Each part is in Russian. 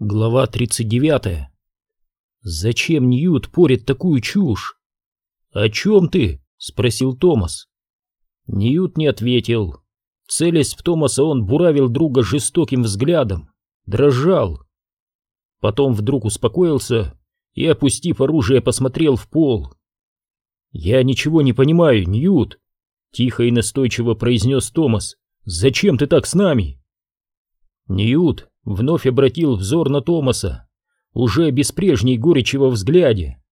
Глава 39. Зачем Ньют порит такую чушь? О чем ты? спросил Томас. Ньют не ответил. Целясь в Томаса, он буравил друга жестоким взглядом, дрожал. Потом вдруг успокоился и, опустив оружие, посмотрел в пол. «Я ничего не понимаю, Ньют!» — тихо и настойчиво произнес Томас. «Зачем ты так с нами?» Ньют вновь обратил взор на Томаса, уже без прежней горечи во взгляде.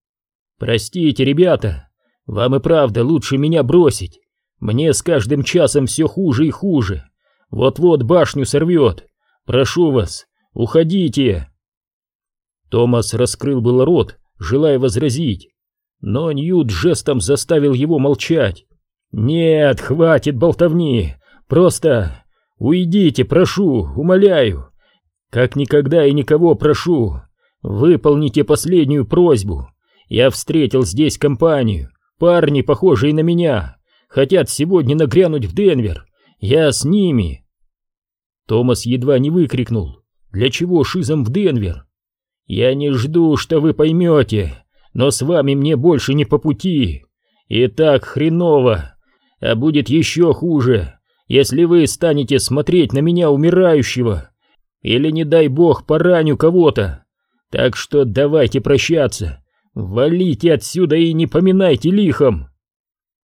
«Простите, ребята, вам и правда лучше меня бросить. Мне с каждым часом все хуже и хуже. Вот-вот башню сорвет. Прошу вас, уходите!» Томас раскрыл был рот, желая возразить, но Ньют жестом заставил его молчать. «Нет, хватит болтовни, просто уйдите, прошу, умоляю. Как никогда и никого прошу, выполните последнюю просьбу. Я встретил здесь компанию, парни, похожие на меня, хотят сегодня нагрянуть в Денвер. Я с ними. Томас едва не выкрикнул. Для чего шизом в Денвер? Я не жду, что вы поймете, но с вами мне больше не по пути. И так хреново, а будет еще хуже, если вы станете смотреть на меня умирающего или, не дай бог, пораню кого-то. Так что давайте прощаться. Валите отсюда и не поминайте лихом.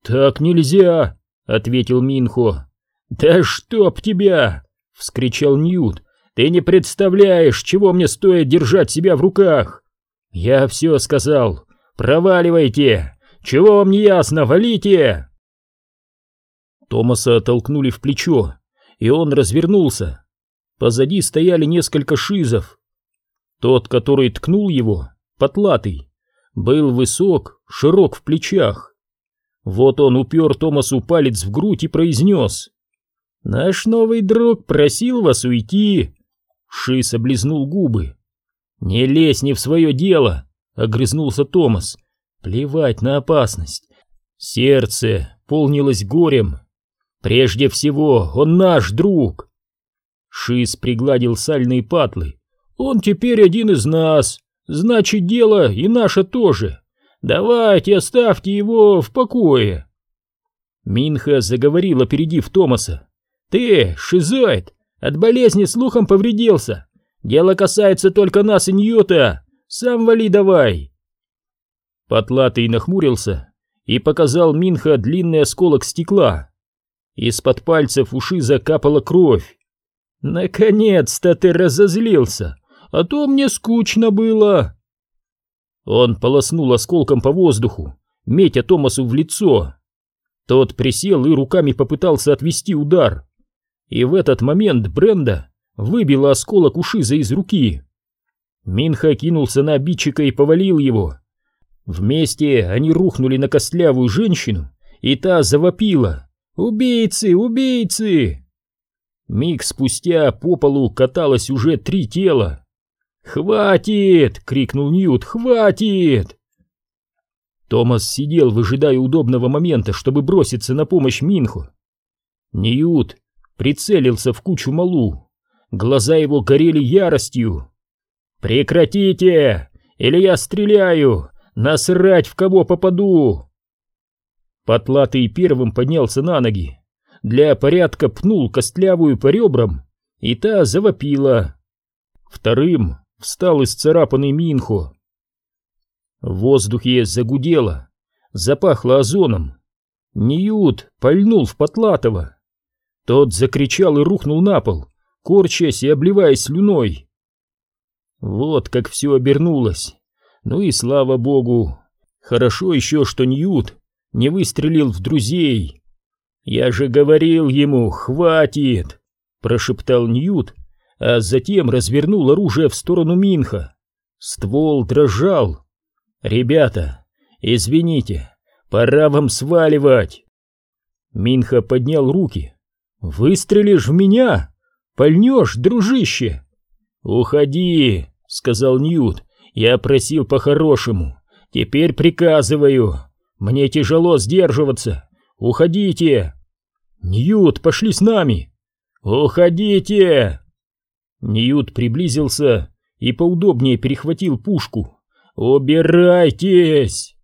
Так нельзя, ответил Минхо. Да чтоб тебя! вскричал Ньют. Ты не представляешь, чего мне стоит держать себя в руках. Я все сказал. Проваливайте. Чего вам не ясно, валите! Томаса толкнули в плечо, и он развернулся. Позади стояли несколько шизов. Тот, который ткнул его, потлатый, был высок, широк в плечах. Вот он упер Томасу палец в грудь и произнес. «Наш новый друг просил вас уйти». Шиз облизнул губы. «Не лезь не в свое дело», — огрызнулся Томас. «Плевать на опасность». Сердце полнилось горем. «Прежде всего, он наш друг». Шиз пригладил сальные патлы. «Он теперь один из нас, значит, дело и наше тоже. Давайте оставьте его в покое». Минха заговорил, опередив Томаса. «Ты, шизоид, от болезни слухом повредился. Дело касается только нас и Ньюта. Сам вали давай». Потлатый нахмурился и показал Минха длинный осколок стекла. Из-под пальцев у Шиза капала кровь. «Наконец-то ты разозлился, а то мне скучно было!» Он полоснул осколком по воздуху, метя Томасу в лицо. Тот присел и руками попытался отвести удар. И в этот момент Бренда выбила осколок у Шиза из руки. Минха кинулся на обидчика и повалил его. Вместе они рухнули на костлявую женщину, и та завопила. «Убийцы! Убийцы!» Миг спустя по полу каталось уже три тела. «Хватит!» — крикнул Ньют. «Хватит!» Томас сидел, выжидая удобного момента, чтобы броситься на помощь Минху. Ньют прицелился в кучу малу. Глаза его горели яростью. «Прекратите! Или я стреляю! Насрать, в кого попаду!» Потлатый первым поднялся на ноги для порядка пнул костлявую по ребрам, и та завопила. Вторым встал исцарапанный Минхо. В воздухе загудело, запахло озоном. Ньют пальнул в Потлатова. Тот закричал и рухнул на пол, корчась и обливаясь слюной. Вот как все обернулось. Ну и слава богу. Хорошо еще, что Ньют не выстрелил в друзей. «Я же говорил ему, хватит!» — прошептал Ньют, а затем развернул оружие в сторону Минха. Ствол дрожал. «Ребята, извините, пора вам сваливать!» Минха поднял руки. «Выстрелишь в меня? Пальнешь, дружище?» «Уходи!» — сказал Ньют. «Я просил по-хорошему. Теперь приказываю. Мне тяжело сдерживаться. Уходите!» «Ньют, пошли с нами!» «Уходите!» Ньют приблизился и поудобнее перехватил пушку. «Убирайтесь!»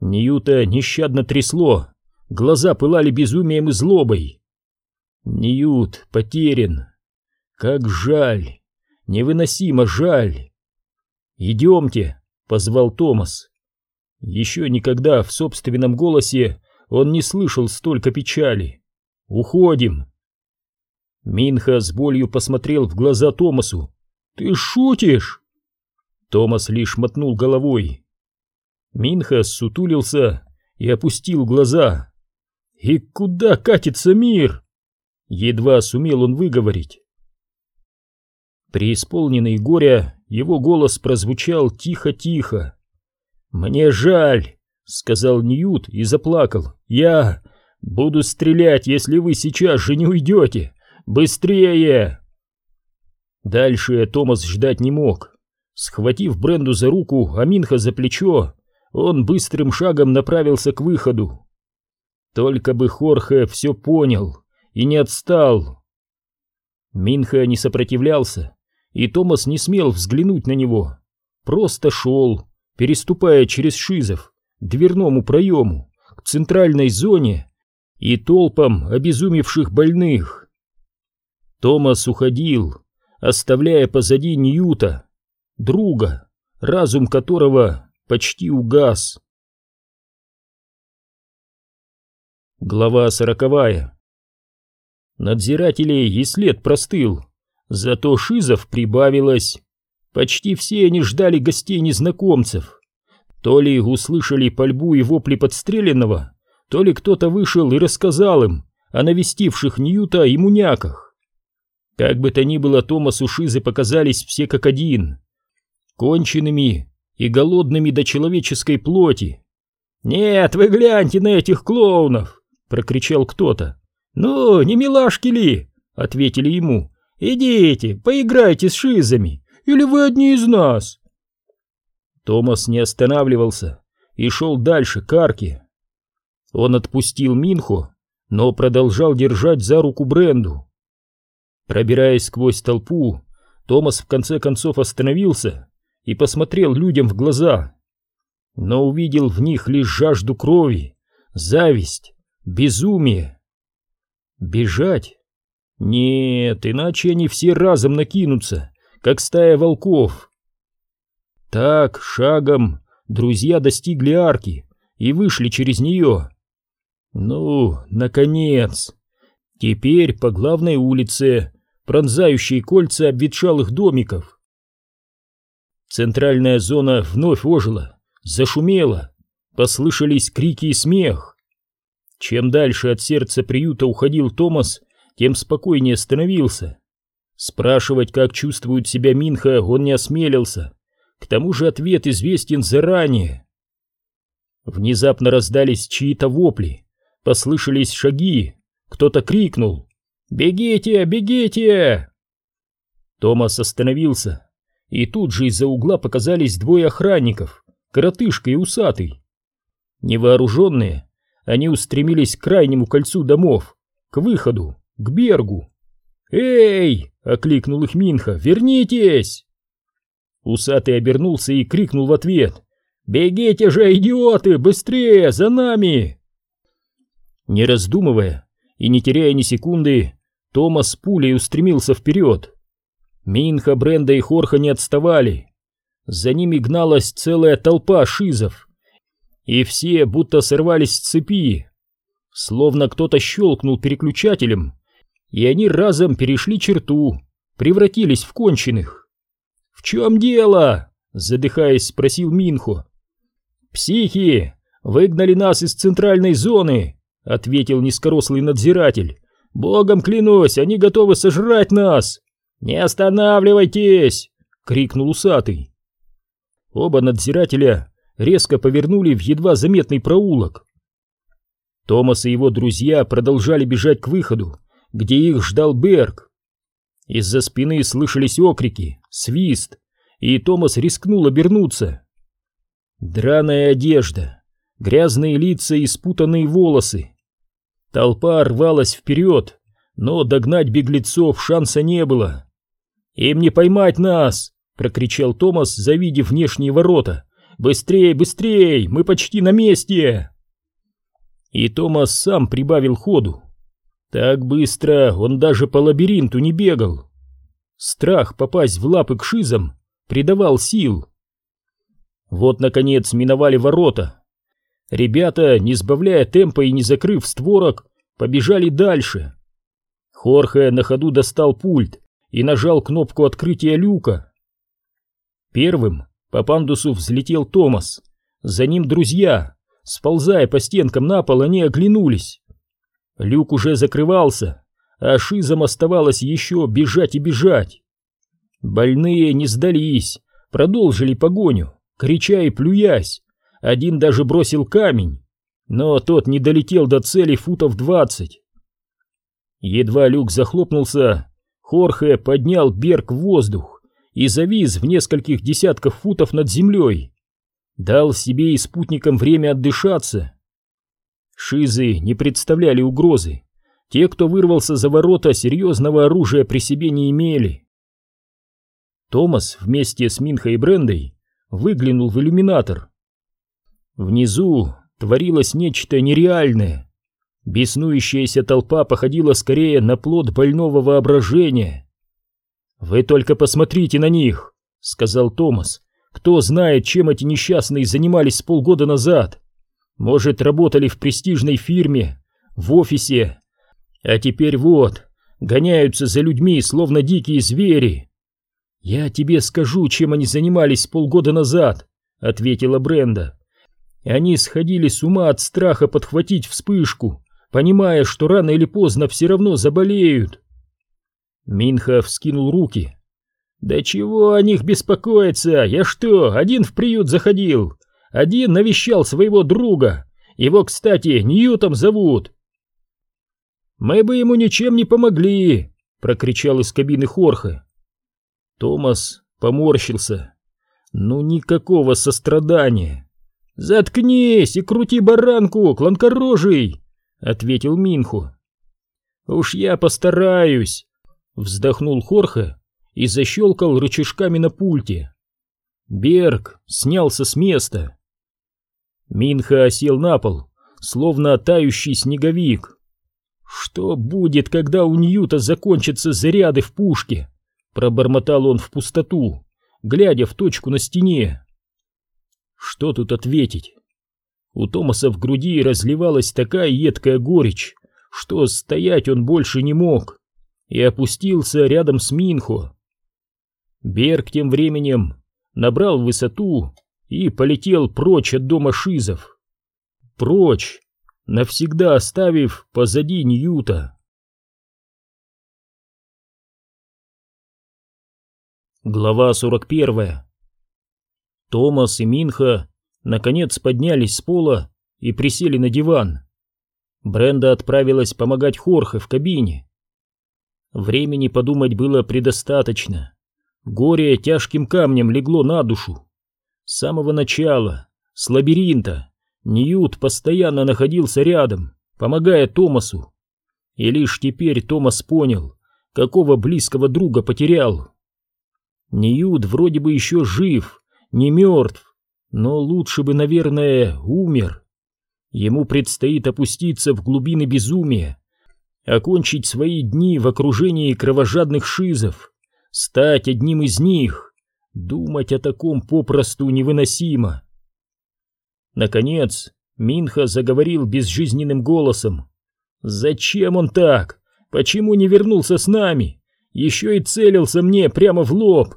Ньюта нещадно трясло, глаза пылали безумием и злобой. Ньют потерян. Как жаль, невыносимо жаль. «Идемте», — позвал Томас. Еще никогда в собственном голосе он не слышал столько печали. «Уходим!» Минха с болью посмотрел в глаза Томасу. «Ты шутишь?» Томас лишь мотнул головой. Минха сутулился и опустил глаза. «И куда катится мир?» Едва сумел он выговорить. Преисполненный горя, его голос прозвучал тихо-тихо. «Мне жаль», — сказал Ньют и заплакал. «Я буду стрелять, если вы сейчас же не уйдете. Быстрее!» Дальше Томас ждать не мог. Схватив Бренду за руку, а Минха за плечо, он быстрым шагом направился к выходу. Только бы Хорхе все понял и не отстал. Минха не сопротивлялся, и Томас не смел взглянуть на него. Просто шел, переступая через шизов, к дверному проему, к центральной зоне и толпам обезумевших больных. Томас уходил, оставляя позади Ньюта, друга, разум которого почти угас. Глава сороковая. Надзирателей и след простыл, зато шизов прибавилось. Почти все они ждали гостей-незнакомцев. То ли услышали пальбу и вопли подстреленного, то ли кто-то вышел и рассказал им о навестивших Ньюта и муняках. Как бы то ни было, Томасу Шизы показались все как один, конченными и голодными до человеческой плоти. «Нет, вы гляньте на этих клоунов!» — прокричал кто-то. «Ну, не милашки ли?» — ответили ему. «Идите, поиграйте с шизами, или вы одни из нас?» Томас не останавливался и шел дальше, к арке. Он отпустил Минхо, но продолжал держать за руку Бренду. Пробираясь сквозь толпу, Томас в конце концов остановился и посмотрел людям в глаза, но увидел в них лишь жажду крови, зависть, безумие. Бежать? Нет, иначе они все разом накинутся, как стая волков. Так, шагом, друзья достигли арки и вышли через нее. Ну, наконец. Теперь по главной улице, пронзающей кольца обветшалых домиков. Центральная зона вновь ожила, зашумела, послышались крики и смех. Чем дальше от сердца приюта уходил Томас, тем спокойнее становился. Спрашивать, как чувствует себя Минха, он не осмелился. К тому же ответ известен заранее. Внезапно раздались чьи-то вопли, послышались шаги, кто-то крикнул «Бегите, бегите!». Томас остановился, и тут же из-за угла показались двое охранников, коротышка и усатый. Невооруженные, они устремились к крайнему кольцу домов, к выходу, к Бергу. «Эй!» — окликнул их Минха. «Вернитесь!» Усатый обернулся и крикнул в ответ. «Бегите же, идиоты! Быстрее! За нами!» Не раздумывая и не теряя ни секунды, Томас пулей устремился вперед. Минха, Бренда и Хорха не отставали. За ними гналась целая толпа шизов. И все будто сорвались с цепи. Словно кто-то щелкнул переключателем, и они разом перешли черту, превратились в конченых. «В чем дело?» — задыхаясь, спросил Минхо. «Психи! Выгнали нас из центральной зоны!» — ответил низкорослый надзиратель. «Богом клянусь, они готовы сожрать нас!» «Не останавливайтесь!» — крикнул усатый. Оба надзирателя резко повернули в едва заметный проулок. Томас и его друзья продолжали бежать к выходу, где их ждал Берг. Из-за спины слышались окрики, свист, и Томас рискнул обернуться. Драная одежда, грязные лица и спутанные волосы. Толпа рвалась вперед, но догнать беглецов шанса не было. «Им не поймать нас!» — прокричал Томас, завидев внешние ворота. «Быстрей, быстрей! Мы почти на месте!» И Томас сам прибавил ходу. Так быстро он даже по лабиринту не бегал. Страх попасть в лапы к шизам придавал сил. Вот, наконец, миновали ворота. Ребята, не сбавляя темпа и не закрыв створок, побежали дальше. Хорхе на ходу достал пульт и нажал кнопку открытия люка. Первым по пандусу взлетел Томас. За ним друзья. Сползая по стенкам на пол, они оглянулись. Люк уже закрывался, а шизам оставалось еще бежать и бежать. Больные не сдались, продолжили погоню, крича и плюясь. Один даже бросил камень, но тот не долетел до цели футов двадцать. Едва люк захлопнулся, Хорхе поднял Берг в воздух и завис в нескольких десятках футов над землей. Дал себе и спутникам время отдышаться. Шизы не представляли угрозы. Те, кто вырвался за ворота, серьезного оружия при себе не имели. Томас вместе с Минхой и Брендой выглянул в иллюминатор. Внизу творилось нечто нереальное. Беснующаяся толпа походила скорее на плод больного воображения. «Вы только посмотрите на них», — сказал Томас. «Кто знает, чем эти несчастные занимались полгода назад? Может, работали в престижной фирме, в офисе, а теперь вот, гоняются за людьми, словно дикие звери». «Я тебе скажу, чем они занимались полгода назад», — ответила Бренда. «Они сходили с ума от страха подхватить вспышку, понимая, что рано или поздно все равно заболеют. Минха вскинул руки. «Да чего о них беспокоиться? Я что, один в приют заходил? Один навещал своего друга. Его, кстати, Ньютом зовут». «Мы бы ему ничем не помогли!» — прокричал из кабины Хорха. Томас поморщился. «Ну, никакого сострадания!» «Заткнись и крути баранку, кланкорожий!» — ответил Минху. «Уж я постараюсь!» — вздохнул Хорхе и защелкал рычажками на пульте. Берг снялся с места. Минха осел на пол, словно тающий снеговик. «Что будет, когда у Ньюта закончатся заряды в пушке?» — пробормотал он в пустоту, глядя в точку на стене. Что тут ответить? У Томаса в груди разливалась такая едкая горечь, что стоять он больше не мог, и опустился рядом с Минхо. Берг тем временем набрал высоту и полетел прочь от дома Шизов. Прочь, навсегда оставив позади Ньюта. Глава 41 Томас и Минха наконец поднялись с пола и присели на диван. Бренда отправилась помогать Хорхе в кабине. Времени подумать было предостаточно. Горе тяжким камнем легло на душу. С самого начала, с лабиринта, Ньют постоянно находился рядом, помогая Томасу. И лишь теперь Томас понял, какого близкого друга потерял. Ньют вроде бы еще жив, не мертв, но лучше бы, наверное, умер. Ему предстоит опуститься в глубины безумия, окончить свои дни в окружении кровожадных шизов, стать одним из них. Думать о таком попросту невыносимо. Наконец, Минха заговорил безжизненным голосом. «Зачем он так? Почему не вернулся с нами? Еще и целился мне прямо в лоб!»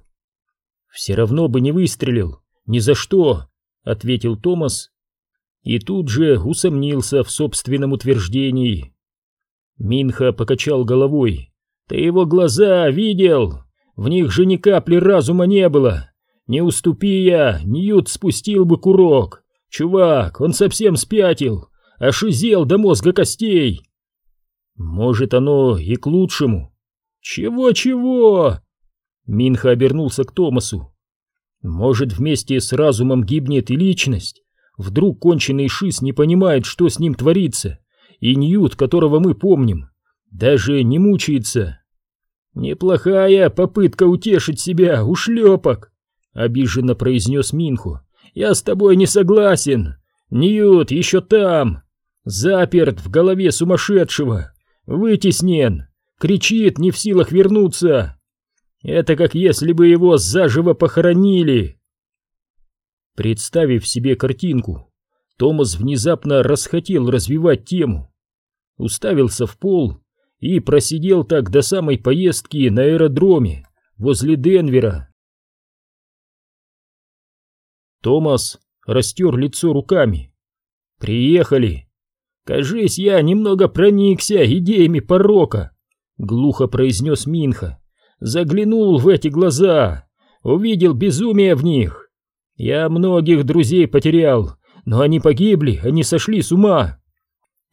«Все равно бы не выстрелил. «Ни за что», — ответил Томас, и тут же усомнился в собственном утверждении. Минха покачал головой. «Ты его глаза видел? В них же ни капли разума не было. Не уступи я, Ньют спустил бы курок. Чувак, он совсем спятил, ошизел до мозга костей». «Может, оно и к лучшему». «Чего-чего?» Минха обернулся к Томасу. Может, вместе с разумом гибнет и личность? Вдруг конченый Шис не понимает, что с ним творится, и Ньют, которого мы помним, даже не мучается. Неплохая попытка утешить себя, ушлепок. — обиженно произнес Минху. «Я с тобой не согласен. Ньют еще там, заперт в голове сумасшедшего, вытеснен, кричит, не в силах вернуться. Это как если бы его заживо похоронили». Представив себе картинку, Томас внезапно расхотел развивать тему, уставился в пол и просидел так до самой поездки на аэродроме возле Денвера. Томас растер лицо руками. «Приехали! Кажись, я немного проникся идеями порока», — глухо произнес Минха. «Заглянул в эти глаза, увидел безумие в них. Я многих друзей потерял, но они погибли, они сошли с ума.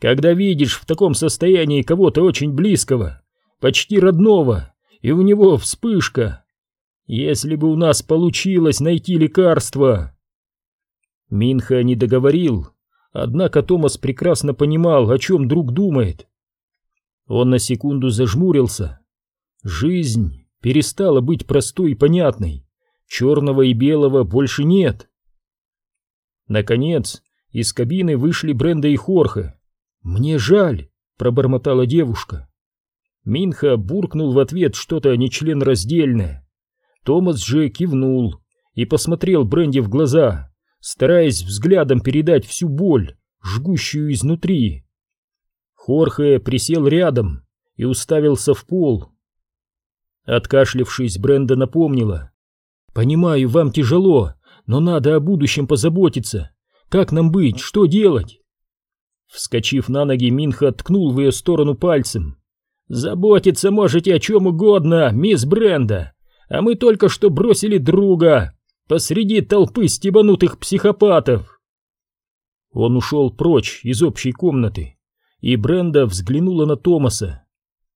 Когда видишь в таком состоянии кого-то очень близкого, почти родного, и у него вспышка. Если бы у нас получилось найти лекарство... Минха не договорил, однако Томас прекрасно понимал, о чем друг думает. Он на секунду зажмурился. Жизнь перестала быть простой и понятной. Черного и белого больше нет. Наконец, из кабины вышли Бренда и Хорхе. «Мне жаль», — пробормотала девушка. Минха буркнул в ответ что-то нечленораздельное. Томас же кивнул и посмотрел Бренди в глаза, стараясь взглядом передать всю боль, жгущую изнутри. Хорхе присел рядом и уставился в пол. Откашлившись, Бренда напомнила. «Понимаю, вам тяжело, но надо о будущем позаботиться. Как нам быть? Что делать?» Вскочив на ноги, Минха ткнул в ее сторону пальцем. «Заботиться можете о чем угодно, мисс Бренда, а мы только что бросили друга посреди толпы стебанутых психопатов». Он ушел прочь из общей комнаты, и Бренда взглянула на Томаса.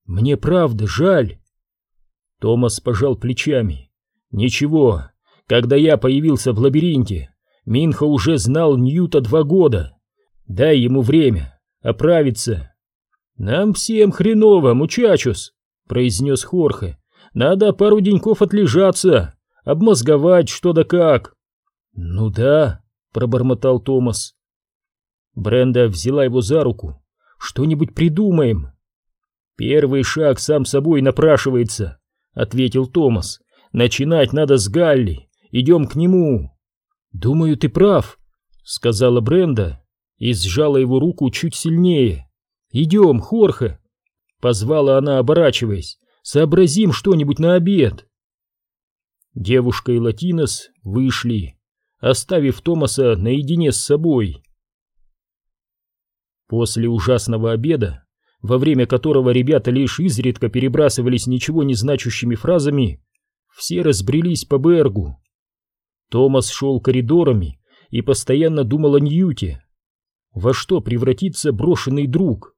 «Мне правда жаль». Томас пожал плечами. «Ничего, когда я появился в лабиринте, Минха уже знал Ньюта два года. Дай ему время оправиться. Нам всем хреново, мучачус, произнес Хорхе. Надо пару деньков отлежаться, обмозговать что да как. Ну да, пробормотал Томас. Бренда взяла его за руку. Что-нибудь придумаем. Первый шаг сам собой напрашивается, ответил Томас. Начинать надо с Галли. Идем к нему. Думаю, ты прав, сказала Бренда и сжала его руку чуть сильнее. Идем, Хорхе. Позвала она, оборачиваясь. Сообразим что-нибудь на обед. Девушка и Латинос вышли, оставив Томаса наедине с собой. После ужасного обеда, во время которого ребята лишь изредка перебрасывались ничего не значащими фразами, все разбрелись по Бергу. Томас шел коридорами и постоянно думал о Ньюте. Во что превратится брошенный друг?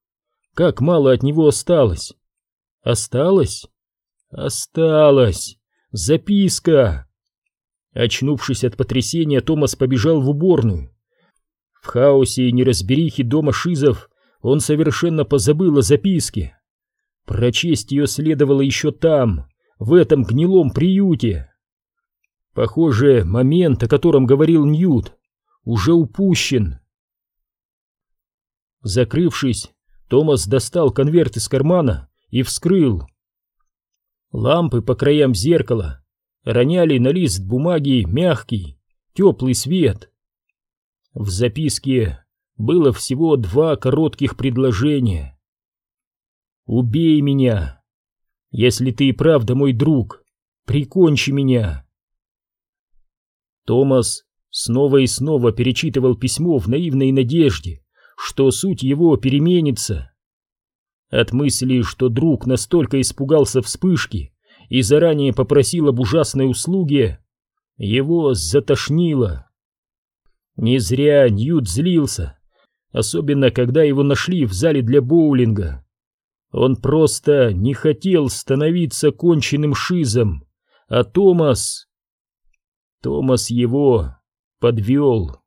Как мало от него осталось? Осталось? Осталось! Записка! Очнувшись от потрясения, Томас побежал в уборную. В хаосе и неразберихе дома Шизов он совершенно позабыл о записке. Прочесть ее следовало еще там, в этом гнилом приюте. Похоже, момент, о котором говорил Ньют, уже упущен. Закрывшись, Томас достал конверт из кармана и вскрыл. Лампы по краям зеркала роняли на лист бумаги мягкий, теплый свет. В записке было всего два коротких предложения. «Убей меня! Если ты и правда мой друг, прикончи меня!» Томас снова и снова перечитывал письмо в наивной надежде, что суть его переменится. От мысли, что друг настолько испугался вспышки и заранее попросил об ужасной услуге, его затошнило. Не зря Ньют злился, особенно когда его нашли в зале для боулинга. Он просто не хотел становиться конченным шизом, а Томас Томас его подвел.